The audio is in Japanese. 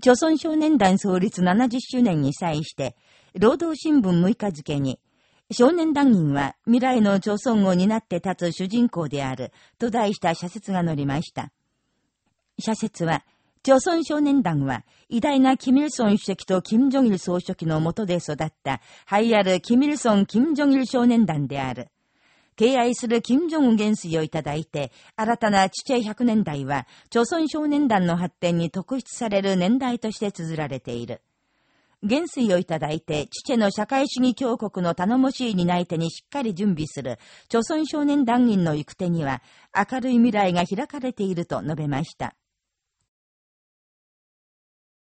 朝鮮少年団創立70周年に際して、労働新聞6日付に、少年団員は未来の朝鮮を担って立つ主人公である、と題した社説が載りました。社説は、朝鮮少年団は、偉大なキミルソン主席とキム・ジョギル総書記の下で育った、栄えあるキミルソン・キム・ジョギル少年団である。敬愛する金正恩元帥をいただいて、新たな父チ100年代は、朝鮮少年団の発展に特筆される年代として綴られている。元帥をいただいて、父の社会主義強国の頼もしい担い手にしっかり準備する、朝鮮少年団員の行く手には、明るい未来が開かれていると述べました。